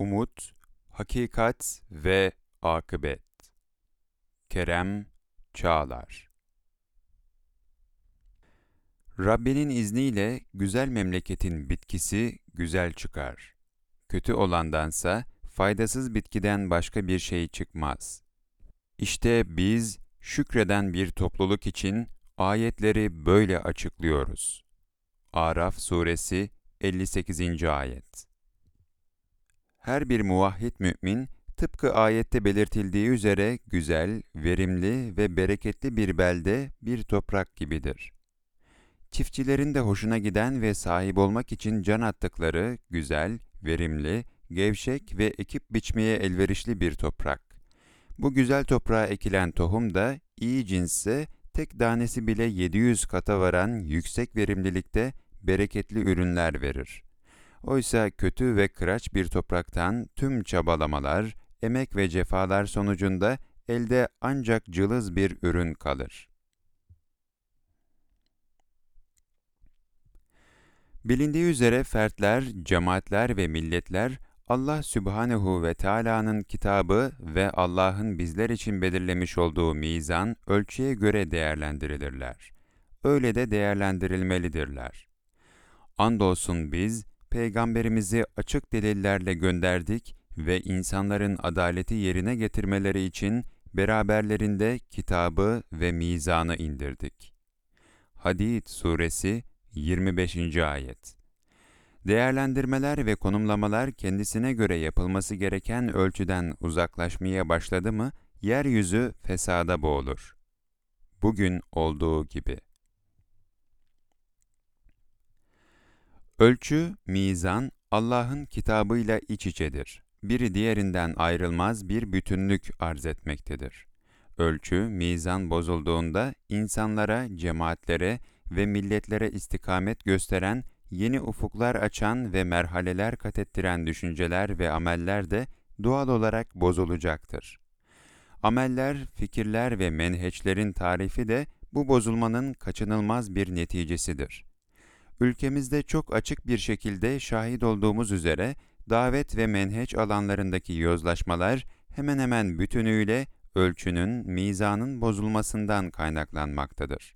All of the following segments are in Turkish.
umut, hakikat ve akıbet. Kerem Çağlar Rabbinin izniyle güzel memleketin bitkisi güzel çıkar. Kötü olandansa faydasız bitkiden başka bir şey çıkmaz. İşte biz şükreden bir topluluk için ayetleri böyle açıklıyoruz. Araf suresi 58. ayet her bir muvahhid mümin, tıpkı ayette belirtildiği üzere güzel, verimli ve bereketli bir belde, bir toprak gibidir. Çiftçilerin de hoşuna giden ve sahip olmak için can attıkları güzel, verimli, gevşek ve ekip biçmeye elverişli bir toprak. Bu güzel toprağa ekilen tohum da iyi cinsse tek tanesi bile 700 kata varan yüksek verimlilikte bereketli ürünler verir.'' Oysa kötü ve kıraç bir topraktan tüm çabalamalar, emek ve cefalar sonucunda elde ancak cılız bir ürün kalır. Bilindiği üzere fertler, cemaatler ve milletler Allah Sübhanehu ve Teala'nın kitabı ve Allah'ın bizler için belirlemiş olduğu mizan, ölçüye göre değerlendirilirler. Öyle de değerlendirilmelidirler. Andolsun biz, Peygamberimizi açık delillerle gönderdik ve insanların adaleti yerine getirmeleri için beraberlerinde kitabı ve mizanı indirdik. Hadid Suresi 25. Ayet Değerlendirmeler ve konumlamalar kendisine göre yapılması gereken ölçüden uzaklaşmaya başladı mı, yeryüzü fesada boğulur. Bugün olduğu gibi. Ölçü, mizan, Allah'ın kitabıyla iç içedir. Biri diğerinden ayrılmaz bir bütünlük arz etmektedir. Ölçü, mizan bozulduğunda insanlara, cemaatlere ve milletlere istikamet gösteren, yeni ufuklar açan ve merhaleler kat ettiren düşünceler ve ameller de doğal olarak bozulacaktır. Ameller, fikirler ve menheçlerin tarifi de bu bozulmanın kaçınılmaz bir neticesidir.'' Ülkemizde çok açık bir şekilde şahit olduğumuz üzere davet ve menheç alanlarındaki yozlaşmalar hemen hemen bütünüyle ölçünün, mizanın bozulmasından kaynaklanmaktadır.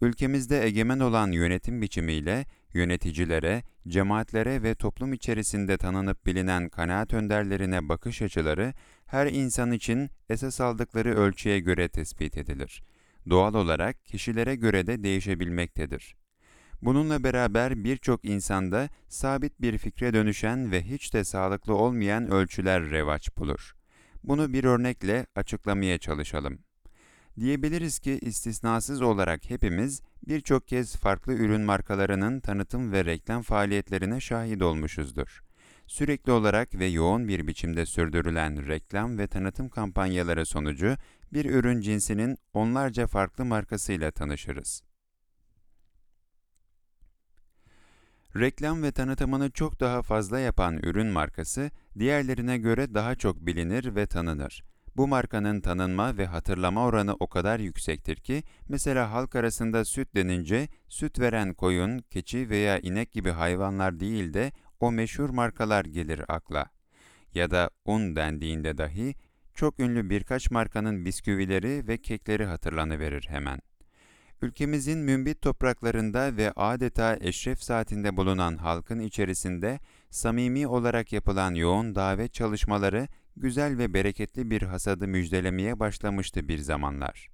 Ülkemizde egemen olan yönetim biçimiyle yöneticilere, cemaatlere ve toplum içerisinde tanınıp bilinen kanaat önderlerine bakış açıları her insan için esas aldıkları ölçüye göre tespit edilir. Doğal olarak kişilere göre de değişebilmektedir. Bununla beraber birçok insanda sabit bir fikre dönüşen ve hiç de sağlıklı olmayan ölçüler revaç bulur. Bunu bir örnekle açıklamaya çalışalım. Diyebiliriz ki istisnasız olarak hepimiz birçok kez farklı ürün markalarının tanıtım ve reklam faaliyetlerine şahit olmuşuzdur. Sürekli olarak ve yoğun bir biçimde sürdürülen reklam ve tanıtım kampanyaları sonucu bir ürün cinsinin onlarca farklı markasıyla tanışırız. Reklam ve tanıtımını çok daha fazla yapan ürün markası, diğerlerine göre daha çok bilinir ve tanınır. Bu markanın tanınma ve hatırlama oranı o kadar yüksektir ki, mesela halk arasında süt denince, süt veren koyun, keçi veya inek gibi hayvanlar değil de o meşhur markalar gelir akla. Ya da un dendiğinde dahi, çok ünlü birkaç markanın bisküvileri ve kekleri hatırlanıverir hemen. Ülkemizin mümbit topraklarında ve adeta eşref saatinde bulunan halkın içerisinde samimi olarak yapılan yoğun davet çalışmaları güzel ve bereketli bir hasadı müjdelemeye başlamıştı bir zamanlar.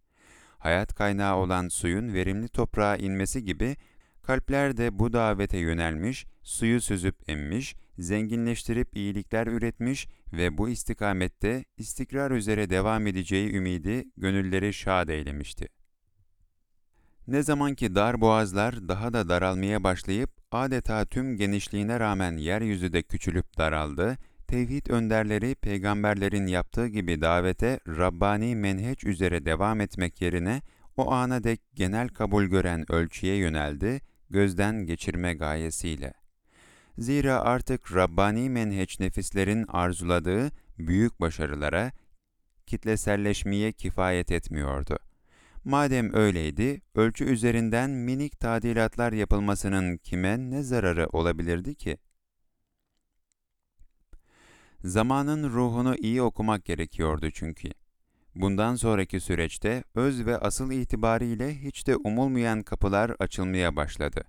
Hayat kaynağı olan suyun verimli toprağa inmesi gibi kalpler de bu davete yönelmiş, suyu süzüp emmiş, zenginleştirip iyilikler üretmiş ve bu istikamette istikrar üzere devam edeceği ümidi gönülleri şad eylemişti. Ne zaman ki dar boğazlar daha da daralmaya başlayıp adeta tüm genişliğine rağmen yeryüzü de küçülüp daraldı, tevhid önderleri peygamberlerin yaptığı gibi davete Rabbani menheç üzere devam etmek yerine o ana dek genel kabul gören ölçüye yöneldi, gözden geçirme gayesiyle. Zira artık Rabbani menheç nefislerin arzuladığı büyük başarılara, kitleselleşmeye kifayet etmiyordu. Madem öyleydi, ölçü üzerinden minik tadilatlar yapılmasının kime ne zararı olabilirdi ki? Zamanın ruhunu iyi okumak gerekiyordu çünkü. Bundan sonraki süreçte öz ve asıl itibariyle hiç de umulmayan kapılar açılmaya başladı.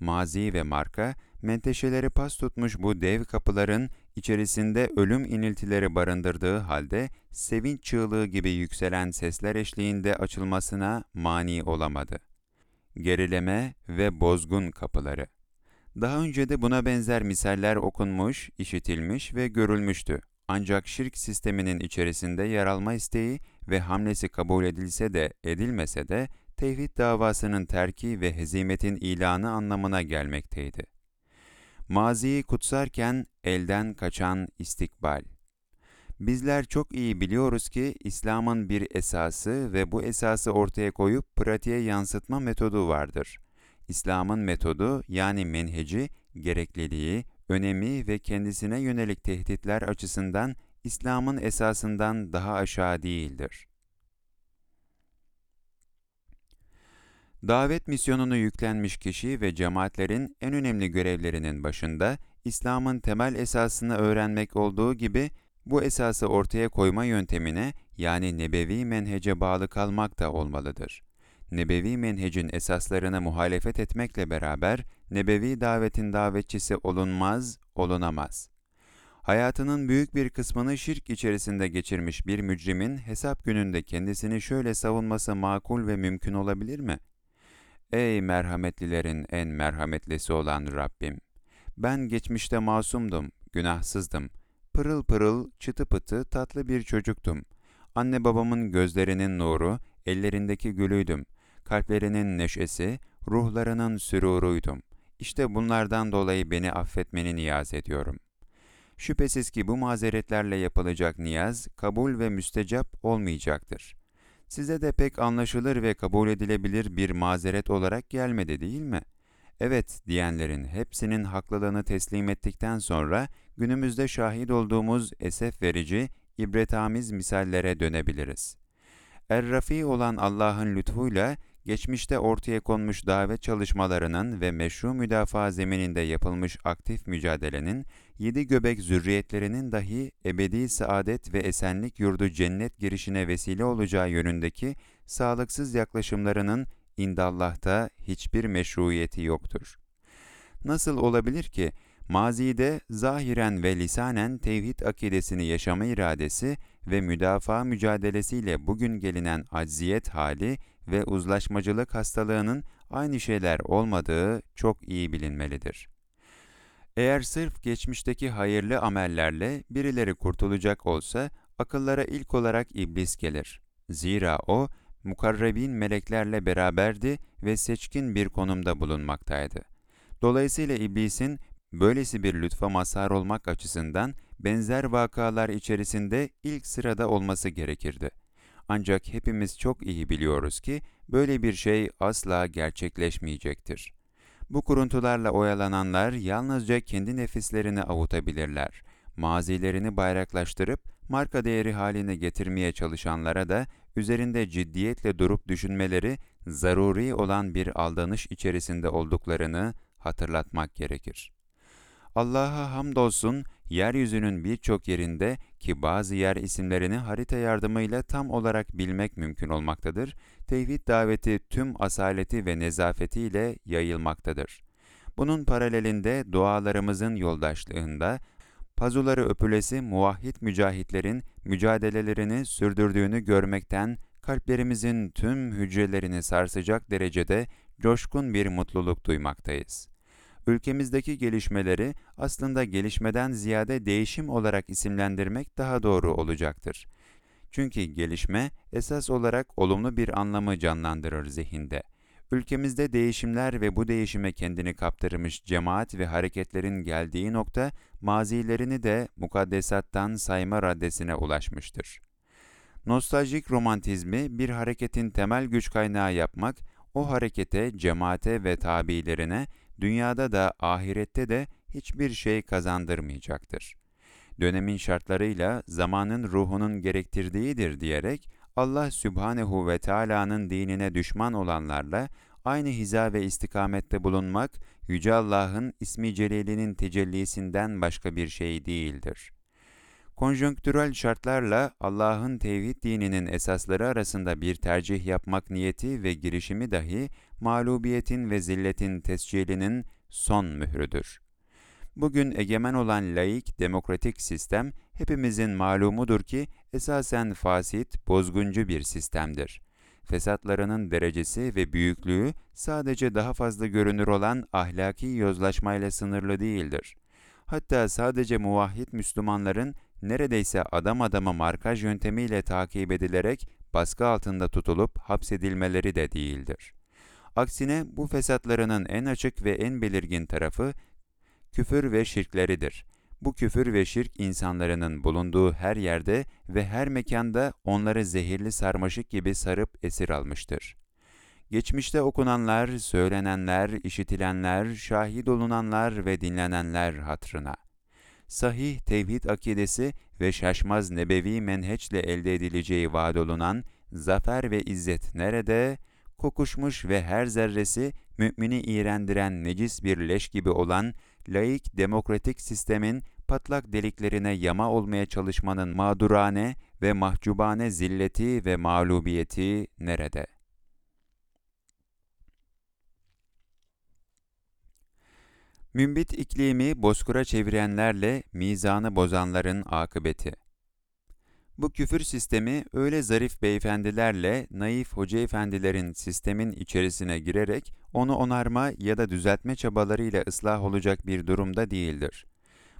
Mazi ve marka, menteşeleri pas tutmuş bu dev kapıların içerisinde ölüm iniltileri barındırdığı halde sevinç çığlığı gibi yükselen sesler eşliğinde açılmasına mani olamadı. Gerileme ve bozgun kapıları. Daha önce de buna benzer misaller okunmuş, işitilmiş ve görülmüştü. Ancak şirk sisteminin içerisinde yer alma isteği ve hamlesi kabul edilse de edilmese de tevhid davasının terki ve hezimetin ilanı anlamına gelmekteydi. Maziyi kutsarken elden kaçan istikbal. Bizler çok iyi biliyoruz ki İslam'ın bir esası ve bu esası ortaya koyup pratiğe yansıtma metodu vardır. İslam'ın metodu yani menheci, gerekliliği, önemi ve kendisine yönelik tehditler açısından İslam'ın esasından daha aşağı değildir. Davet misyonunu yüklenmiş kişi ve cemaatlerin en önemli görevlerinin başında İslam'ın temel esasını öğrenmek olduğu gibi bu esası ortaya koyma yöntemine yani nebevi menhece bağlı kalmak da olmalıdır. Nebevi menhecin esaslarına muhalefet etmekle beraber nebevi davetin davetçisi olunmaz, olunamaz. Hayatının büyük bir kısmını şirk içerisinde geçirmiş bir mücrimin hesap gününde kendisini şöyle savunması makul ve mümkün olabilir mi? Ey merhametlilerin en merhametlisi olan Rabbim! Ben geçmişte masumdum, günahsızdım. Pırıl pırıl, çıtı pıtı, tatlı bir çocuktum. Anne babamın gözlerinin nuru, ellerindeki gülüydüm. Kalplerinin neşesi, ruhlarının süruruydum. İşte bunlardan dolayı beni affetmeni niyaz ediyorum. Şüphesiz ki bu mazeretlerle yapılacak niyaz, kabul ve müstecap olmayacaktır. Size de pek anlaşılır ve kabul edilebilir bir mazeret olarak gelmedi değil mi? Evet diyenlerin hepsinin haklılığını teslim ettikten sonra günümüzde şahit olduğumuz esef verici, ibretamiz misallere dönebiliriz. Er-Rafi olan Allah'ın lütfuyla geçmişte ortaya konmuş davet çalışmalarının ve meşru müdafaa zemininde yapılmış aktif mücadelenin, yedi göbek zürriyetlerinin dahi ebedi saadet ve esenlik yurdu cennet girişine vesile olacağı yönündeki sağlıksız yaklaşımlarının indallah'ta hiçbir meşruiyeti yoktur. Nasıl olabilir ki, mazide zahiren ve lisanen tevhid akidesini yaşama iradesi ve müdafaa mücadelesiyle bugün gelinen acziyet hali ve uzlaşmacılık hastalığının aynı şeyler olmadığı çok iyi bilinmelidir. Eğer sırf geçmişteki hayırlı amellerle birileri kurtulacak olsa, akıllara ilk olarak iblis gelir. Zira o, mukarrebin meleklerle beraberdi ve seçkin bir konumda bulunmaktaydı. Dolayısıyla iblisin böylesi bir lütfa mazhar olmak açısından benzer vakalar içerisinde ilk sırada olması gerekirdi. Ancak hepimiz çok iyi biliyoruz ki böyle bir şey asla gerçekleşmeyecektir. Bu kuruntularla oyalananlar yalnızca kendi nefislerini avutabilirler. Mazilerini bayraklaştırıp marka değeri haline getirmeye çalışanlara da üzerinde ciddiyetle durup düşünmeleri zaruri olan bir aldanış içerisinde olduklarını hatırlatmak gerekir. Allah'a hamdolsun yeryüzünün birçok yerinde ki bazı yer isimlerini harita yardımıyla tam olarak bilmek mümkün olmaktadır, tevhid daveti tüm asaleti ve nezafetiyle yayılmaktadır. Bunun paralelinde dualarımızın yoldaşlığında, pazuları öpülesi muvahhid mücahitlerin mücadelelerini sürdürdüğünü görmekten kalplerimizin tüm hücrelerini sarsacak derecede coşkun bir mutluluk duymaktayız ülkemizdeki gelişmeleri aslında gelişmeden ziyade değişim olarak isimlendirmek daha doğru olacaktır. Çünkü gelişme esas olarak olumlu bir anlamı canlandırır zihinde. Ülkemizde değişimler ve bu değişime kendini kaptırmış cemaat ve hareketlerin geldiği nokta mazilerini de mukaddesattan sayma raddesine ulaşmıştır. Nostaljik romantizmi bir hareketin temel güç kaynağı yapmak, o harekete, cemaate ve tabilerine dünyada da ahirette de hiçbir şey kazandırmayacaktır. Dönemin şartlarıyla zamanın ruhunun gerektirdiğidir diyerek Allah Sübhanehu ve Teala'nın dinine düşman olanlarla aynı hiza ve istikamette bulunmak Yüce Allah'ın ismi celilinin tecellisinden başka bir şey değildir. Konjonktürel şartlarla Allah'ın tevhid dininin esasları arasında bir tercih yapmak niyeti ve girişimi dahi mağlubiyetin ve zilletin tescilinin son mührüdür. Bugün egemen olan laik demokratik sistem hepimizin malumudur ki esasen fasit, bozguncu bir sistemdir. Fesatlarının derecesi ve büyüklüğü sadece daha fazla görünür olan ahlaki yozlaşmayla sınırlı değildir. Hatta sadece muvahhid Müslümanların neredeyse adam adama markaj yöntemiyle takip edilerek baskı altında tutulup hapsedilmeleri de değildir. Aksine bu fesatlarının en açık ve en belirgin tarafı küfür ve şirkleridir. Bu küfür ve şirk insanların bulunduğu her yerde ve her mekanda onları zehirli sarmaşık gibi sarıp esir almıştır. Geçmişte okunanlar, söylenenler, işitilenler, şahit olunanlar ve dinlenenler hatrına. Sahih tevhid akidesi ve şaşmaz nebevi menheçle elde edileceği vaad olunan zafer ve izzet nerede? Kokuşmuş ve her zerresi mümini iğrendiren necis bir leş gibi olan laik demokratik sistemin patlak deliklerine yama olmaya çalışmanın mağdurane ve mahcubane zilleti ve mağlubiyeti nerede? Mümbit iklimi bozkura çevirenlerle mizanı bozanların akıbeti. Bu küfür sistemi öyle zarif beyefendilerle naif hoca efendilerin sistemin içerisine girerek onu onarma ya da düzeltme çabalarıyla ıslah olacak bir durumda değildir.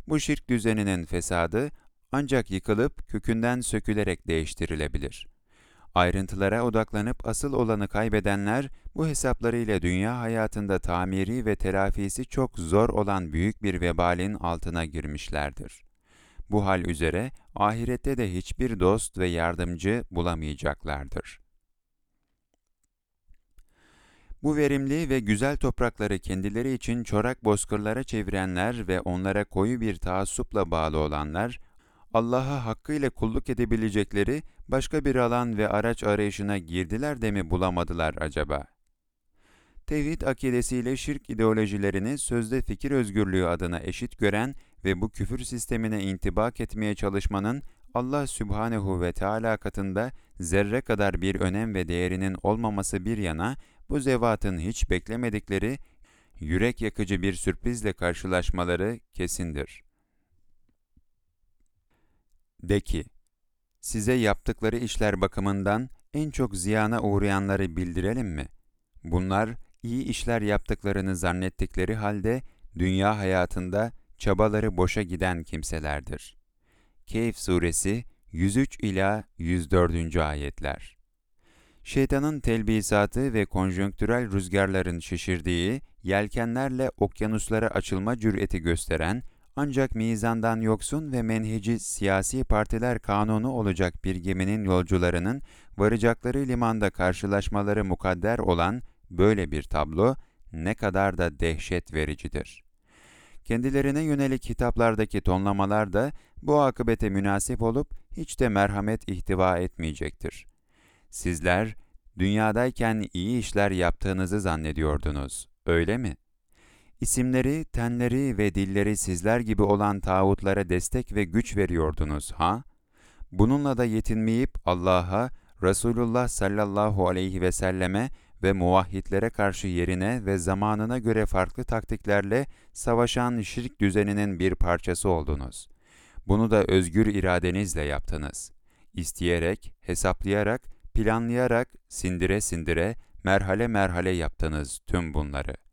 Bu şirk düzeninin fesadı ancak yıkılıp kökünden sökülerek değiştirilebilir. Ayrıntılara odaklanıp asıl olanı kaybedenler bu hesaplarıyla dünya hayatında tamiri ve telafisi çok zor olan büyük bir vebalin altına girmişlerdir. Bu hal üzere ahirette de hiçbir dost ve yardımcı bulamayacaklardır. Bu verimli ve güzel toprakları kendileri için çorak bozkırlara çevirenler ve onlara koyu bir taassupla bağlı olanlar, Allah'a hakkıyla kulluk edebilecekleri başka bir alan ve araç arayışına girdiler de mi bulamadılar acaba? Tevhid akidesiyle şirk ideolojilerini sözde fikir özgürlüğü adına eşit gören ve bu küfür sistemine intibak etmeye çalışmanın Allah Sübhanehu ve Teala katında zerre kadar bir önem ve değerinin olmaması bir yana, bu zevatın hiç beklemedikleri, yürek yakıcı bir sürprizle karşılaşmaları kesindir. De ki, size yaptıkları işler bakımından en çok ziyana uğrayanları bildirelim mi? Bunlar, iyi işler yaptıklarını zannettikleri halde, dünya hayatında çabaları boşa giden kimselerdir. Keyf Suresi 103 ila 104. ayetler. Şeytanın telbisatı ve konjonktürel rüzgarların şişirdiği, yelkenlerle okyanuslara açılma cüreti gösteren, ancak mizandan yoksun ve menheci siyasi partiler kanunu olacak bir geminin yolcularının varacakları limanda karşılaşmaları mukadder olan böyle bir tablo ne kadar da dehşet vericidir. Kendilerine yönelik hitaplardaki tonlamalar da bu akıbete münasip olup hiç de merhamet ihtiva etmeyecektir. Sizler, dünyadayken iyi işler yaptığınızı zannediyordunuz, öyle mi? İsimleri, tenleri ve dilleri sizler gibi olan tağutlara destek ve güç veriyordunuz, ha? Bununla da yetinmeyip Allah'a, Resulullah sallallahu aleyhi ve selleme ve muvahhidlere karşı yerine ve zamanına göre farklı taktiklerle savaşan şirk düzeninin bir parçası oldunuz. Bunu da özgür iradenizle yaptınız. İsteyerek, hesaplayarak, planlayarak, sindire sindire, merhale merhale yaptınız tüm bunları.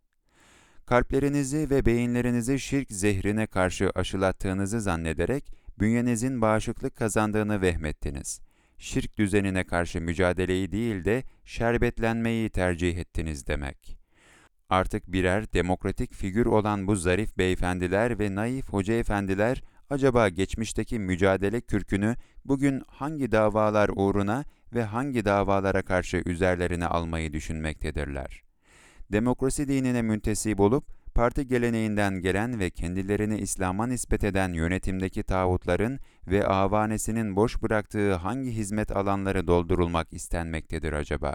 Kalplerinizi ve beyinlerinizi şirk zehrine karşı aşılattığınızı zannederek, bünyenizin bağışıklık kazandığını vehmettiniz.'' şirk düzenine karşı mücadeleyi değil de şerbetlenmeyi tercih ettiniz demek. Artık birer demokratik figür olan bu zarif beyefendiler ve naif hoca efendiler acaba geçmişteki mücadele kürkünü bugün hangi davalar uğruna ve hangi davalara karşı üzerlerine almayı düşünmektedirler? Demokrasi dinine müntesip olup parti geleneğinden gelen ve kendilerini İslam'a nispet eden yönetimdeki tağutların ve avanesinin boş bıraktığı hangi hizmet alanları doldurulmak istenmektedir acaba?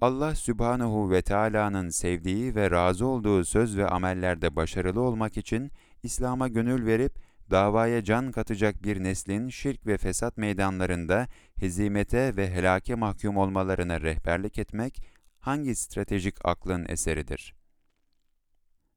Allah Sübhanahu ve Teala'nın sevdiği ve razı olduğu söz ve amellerde başarılı olmak için İslam'a gönül verip davaya can katacak bir neslin şirk ve fesat meydanlarında hezimete ve helake mahkum olmalarına rehberlik etmek hangi stratejik aklın eseridir?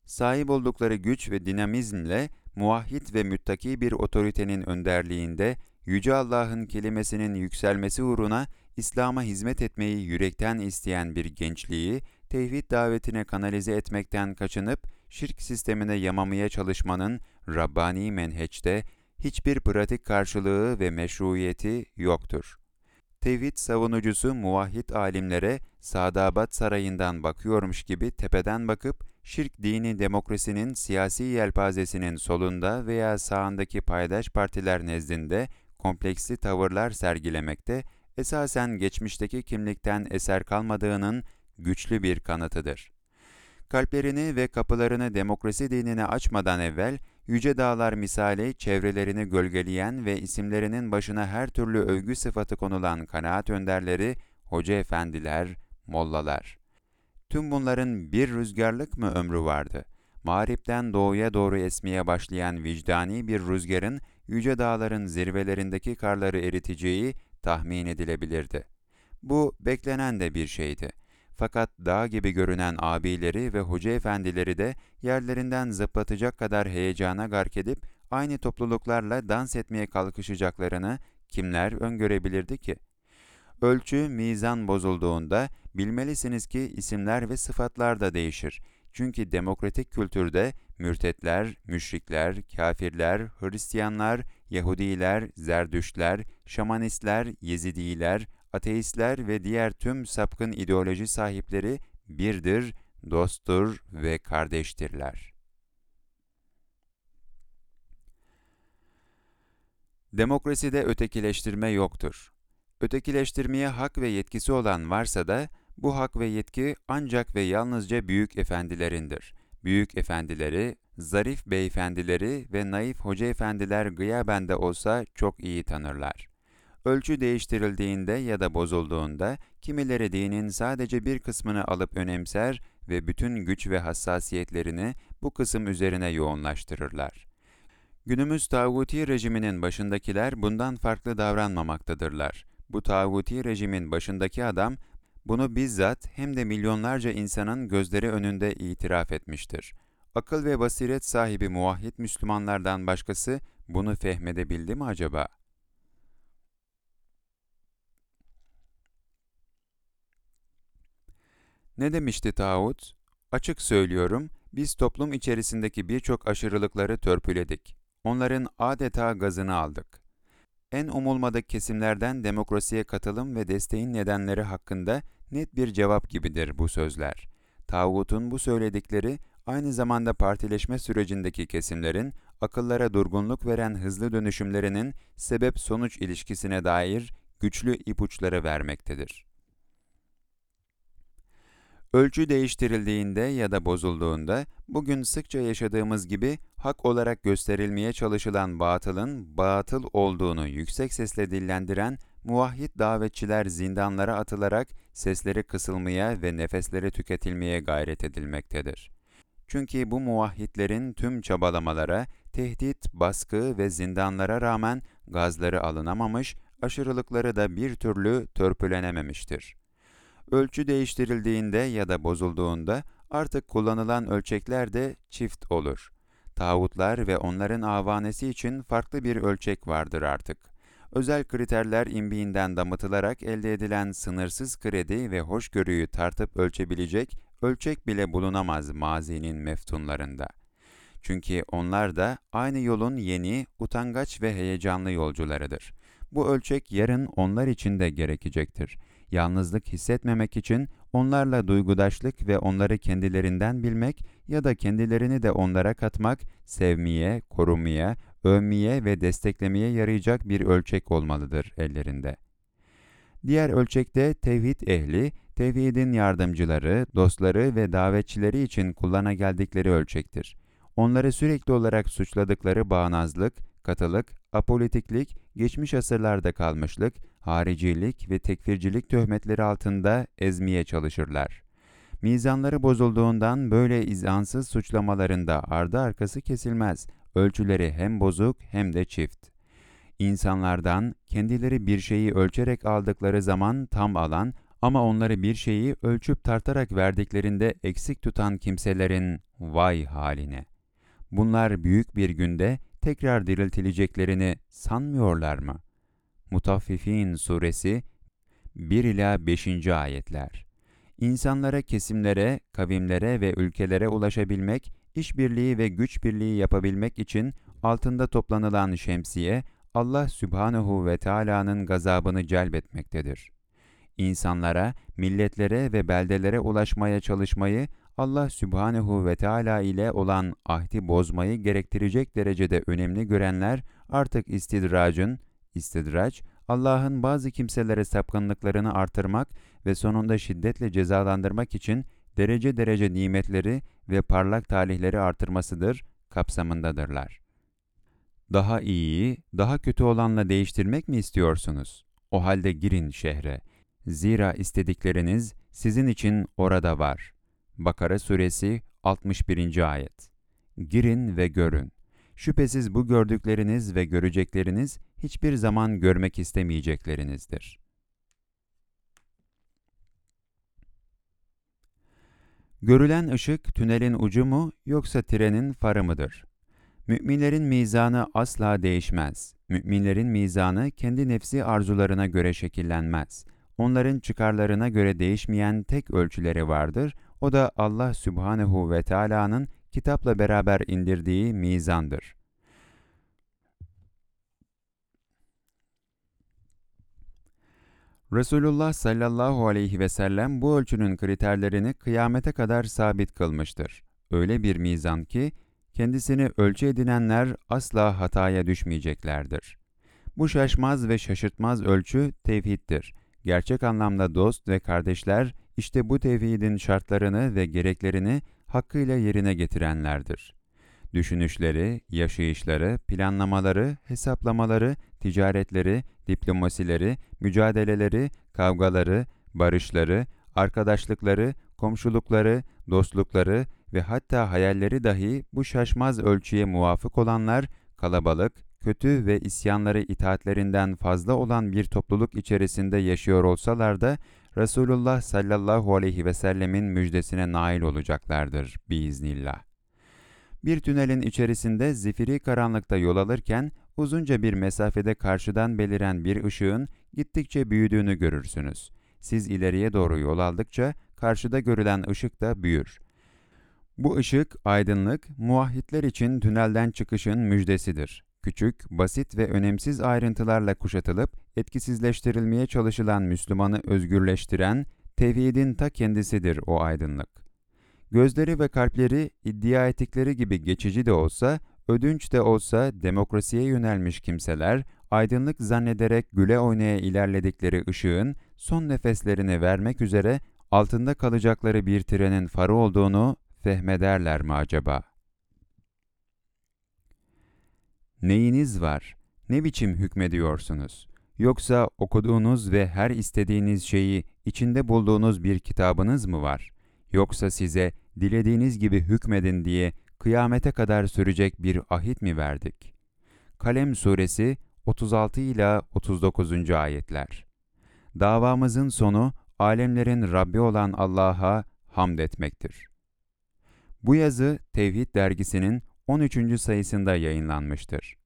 Sahip oldukları güç ve dinamizmle muahhit ve müttaki bir otoritenin önderliğinde Yüce Allah'ın kelimesinin yükselmesi uğruna İslam'a hizmet etmeyi yürekten isteyen bir gençliği, tevhid davetine kanalize etmekten kaçınıp, şirk sistemine yamamaya çalışmanın Rabbani menheçte hiçbir pratik karşılığı ve meşruiyeti yoktur. Tevhid savunucusu muvahhid alimlere Sadabat Sarayı'ndan bakıyormuş gibi tepeden bakıp, şirk dini demokrasinin siyasi yelpazesinin solunda veya sağındaki paydaş partiler nezdinde kompleksli tavırlar sergilemekte, esasen geçmişteki kimlikten eser kalmadığının güçlü bir kanıtıdır. Kalplerini ve kapılarını demokrasi dinine açmadan evvel, yüce dağlar misali çevrelerini gölgeleyen ve isimlerinin başına her türlü övgü sıfatı konulan kanaat önderleri, hoca efendiler, mollalar. Tüm bunların bir rüzgarlık mı ömrü vardı? Mağripten doğuya doğru esmeye başlayan vicdani bir rüzgarın yüce dağların zirvelerindeki karları eriteceği tahmin edilebilirdi. Bu beklenen de bir şeydi. Fakat dağ gibi görünen abileri ve hoca efendileri de yerlerinden zıplatacak kadar heyecana gark edip aynı topluluklarla dans etmeye kalkışacaklarını kimler öngörebilirdi ki? Ölçü, mizan bozulduğunda bilmelisiniz ki isimler ve sıfatlar da değişir. Çünkü demokratik kültürde mürtetler, müşrikler, kafirler, Hristiyanlar, Yahudiler, Zerdüştler, Şamanistler, Yezidiler, ateistler ve diğer tüm sapkın ideoloji sahipleri birdir, dosttur ve kardeştirler. Demokraside ötekileştirme yoktur. Ötekileştirmeye hak ve yetkisi olan varsa da bu hak ve yetki ancak ve yalnızca büyük efendilerindir. Büyük efendileri, zarif beyefendileri ve naif hoca efendiler gıyabende olsa çok iyi tanırlar. Ölçü değiştirildiğinde ya da bozulduğunda kimileri dinin sadece bir kısmını alıp önemser ve bütün güç ve hassasiyetlerini bu kısım üzerine yoğunlaştırırlar. Günümüz tağuti rejiminin başındakiler bundan farklı davranmamaktadırlar. Bu tağuti rejimin başındaki adam bunu bizzat hem de milyonlarca insanın gözleri önünde itiraf etmiştir. Akıl ve basiret sahibi muvahhid Müslümanlardan başkası bunu fehmedebildi mi acaba?'' Ne demişti Tağut? Açık söylüyorum, biz toplum içerisindeki birçok aşırılıkları törpüledik. Onların adeta gazını aldık. En umulmadık kesimlerden demokrasiye katılım ve desteğin nedenleri hakkında net bir cevap gibidir bu sözler. Tağut'un bu söyledikleri aynı zamanda partileşme sürecindeki kesimlerin akıllara durgunluk veren hızlı dönüşümlerinin sebep-sonuç ilişkisine dair güçlü ipuçları vermektedir. Ölçü değiştirildiğinde ya da bozulduğunda, bugün sıkça yaşadığımız gibi hak olarak gösterilmeye çalışılan batılın batıl olduğunu yüksek sesle dillendiren muvahhid davetçiler zindanlara atılarak sesleri kısılmaya ve nefesleri tüketilmeye gayret edilmektedir. Çünkü bu muvahhidlerin tüm çabalamalara, tehdit, baskı ve zindanlara rağmen gazları alınamamış, aşırılıkları da bir türlü törpülenememiştir. Ölçü değiştirildiğinde ya da bozulduğunda artık kullanılan ölçekler de çift olur. Tağutlar ve onların avanesi için farklı bir ölçek vardır artık. Özel kriterler imbiğinden damıtılarak elde edilen sınırsız kredi ve hoşgörüyü tartıp ölçebilecek ölçek bile bulunamaz mazinin meftunlarında. Çünkü onlar da aynı yolun yeni, utangaç ve heyecanlı yolcularıdır. Bu ölçek yarın onlar için de gerekecektir yalnızlık hissetmemek için onlarla duygudaşlık ve onları kendilerinden bilmek ya da kendilerini de onlara katmak, sevmeye, korumaya, övmeye ve desteklemeye yarayacak bir ölçek olmalıdır ellerinde. Diğer ölçekte tevhid ehli, tevhidin yardımcıları, dostları ve davetçileri için kullana geldikleri ölçektir. Onları sürekli olarak suçladıkları bağnazlık, katılık, apolitiklik, geçmiş asırlarda kalmışlık, haricilik ve tekfircilik töhmetleri altında ezmeye çalışırlar. Mizanları bozulduğundan böyle izansız suçlamalarında ardı arkası kesilmez. ölçüleri hem bozuk hem de çift. İnsanlardan kendileri bir şeyi ölçerek aldıkları zaman tam alan ama onları bir şeyi ölçüp tartarak verdiklerinde eksik tutan kimselerin vay haline. Bunlar büyük bir günde tekrar diriltileceklerini sanmıyorlar mı? Mutaffifin suresi 1 ila 5. ayetler. İnsanlara, kesimlere, kavimlere ve ülkelere ulaşabilmek, işbirliği ve güç birliği yapabilmek için altında toplanılan şemsiye Allah Sübhanehu ve Teala'nın gazabını celbetmektedir. İnsanlara, milletlere ve beldelere ulaşmaya çalışmayı Allah Sübhanehu ve Teala ile olan ahdi bozmayı gerektirecek derecede önemli görenler artık istidracın, istidraç, Allah'ın bazı kimselere sapkınlıklarını artırmak ve sonunda şiddetle cezalandırmak için derece derece nimetleri ve parlak talihleri artırmasıdır, kapsamındadırlar. Daha iyiyi, daha kötü olanla değiştirmek mi istiyorsunuz? O halde girin şehre. Zira istedikleriniz sizin için orada var. Bakara suresi 61. ayet. Girin ve görün. Şüphesiz bu gördükleriniz ve görecekleriniz hiçbir zaman görmek istemeyeceklerinizdir. Görülen ışık tünelin ucu mu yoksa trenin farı mıdır? Müminlerin mizanı asla değişmez. Müminlerin mizanı kendi nefsi arzularına göre şekillenmez. Onların çıkarlarına göre değişmeyen tek ölçüleri vardır. O da Allah Sübhanehu ve Teala'nın kitapla beraber indirdiği mizandır. Resulullah sallallahu aleyhi ve sellem bu ölçünün kriterlerini kıyamete kadar sabit kılmıştır. Öyle bir mizan ki, kendisini ölçü edinenler asla hataya düşmeyeceklerdir. Bu şaşmaz ve şaşırtmaz ölçü tevhiddir. Gerçek anlamda dost ve kardeşler işte bu tevhidin şartlarını ve gereklerini hakkıyla yerine getirenlerdir. Düşünüşleri, yaşayışları, planlamaları, hesaplamaları, ticaretleri, diplomasileri, mücadeleleri, kavgaları, barışları, arkadaşlıkları, komşulukları, dostlukları ve hatta hayalleri dahi bu şaşmaz ölçüye muvafık olanlar, kalabalık, kötü ve isyanları itaatlerinden fazla olan bir topluluk içerisinde yaşıyor olsalar da Resulullah sallallahu aleyhi ve sellemin müjdesine nail olacaklardır biiznillah. Bir tünelin içerisinde zifiri karanlıkta yol alırken uzunca bir mesafede karşıdan beliren bir ışığın gittikçe büyüdüğünü görürsünüz. Siz ileriye doğru yol aldıkça karşıda görülen ışık da büyür. Bu ışık, aydınlık, muahhitler için tünelden çıkışın müjdesidir. Küçük, basit ve önemsiz ayrıntılarla kuşatılıp etkisizleştirilmeye çalışılan Müslümanı özgürleştiren, tevhidin ta kendisidir o aydınlık. Gözleri ve kalpleri iddia ettikleri gibi geçici de olsa, ödünç de olsa demokrasiye yönelmiş kimseler, aydınlık zannederek güle oynaya ilerledikleri ışığın son nefeslerini vermek üzere altında kalacakları bir trenin farı olduğunu fehmederler mi acaba? Neyiniz var? Ne biçim hükmediyorsunuz? Yoksa okuduğunuz ve her istediğiniz şeyi içinde bulduğunuz bir kitabınız mı var? Yoksa size dilediğiniz gibi hükmedin diye kıyamete kadar sürecek bir ahit mi verdik? Kalem Suresi 36 ila 39. ayetler. Davamızın sonu alemlerin Rabbi olan Allah'a hamd etmektir. Bu yazı Tevhid dergisinin 13. sayısında yayınlanmıştır.